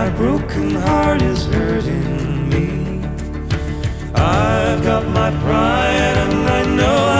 my broken heart is hurting me. I've got my pride and I know I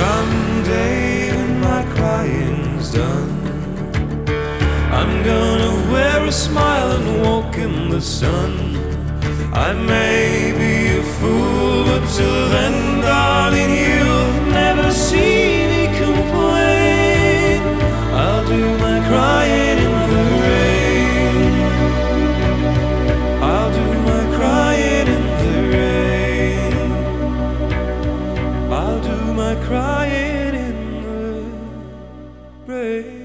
Someday when my crying's done, I'm gonna wear a smile and walk in the sun. I may be a fool, but till then. praise.